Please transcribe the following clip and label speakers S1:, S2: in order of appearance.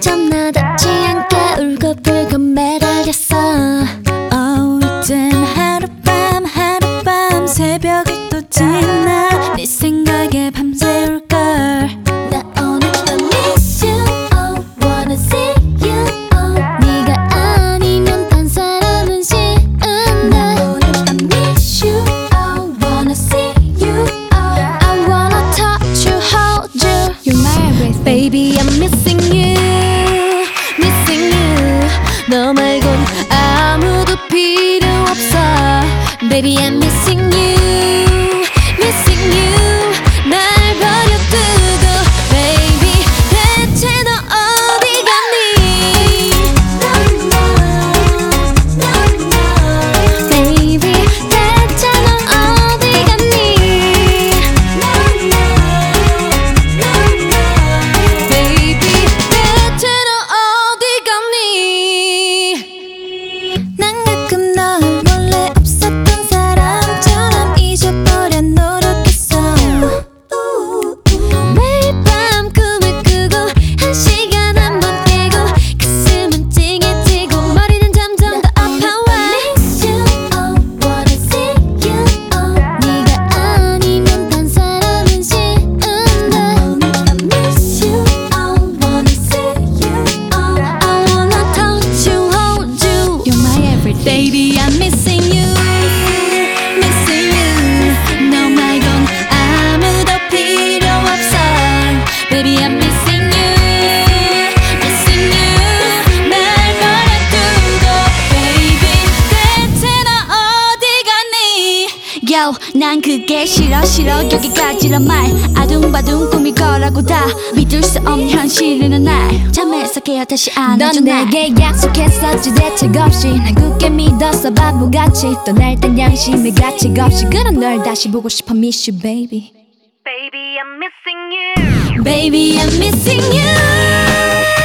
S1: 점점 나답지 않게 울고불고 매달렸어
S2: Oh 이젠 하룻밤 하룻밤 새벽이 또 지나 네 생각에 밤새울걸
S1: oh oh oh oh Baby I'm missing you 너 말곤 아무도 필요 없어 Baby I'm missing you Baby, I'm missing you, missing you. 너 말곤 아무도 필요 없어. Baby, I'm 난 그게 싫어 싫어. 여기까지란 말. 아둥바둥 꿈일 거라고 다 믿을 수 없는 현실이는 날. 잠에서 깨어 다시 안아준 넌날
S2: 내게 약속했었지 대책 없이. 난 굳게 믿었어 바보같이. 떠날 땐 양심의 가책 없이. 그런 널 다시 보고 싶어. Miss you baby.
S1: Baby, I'm missing you.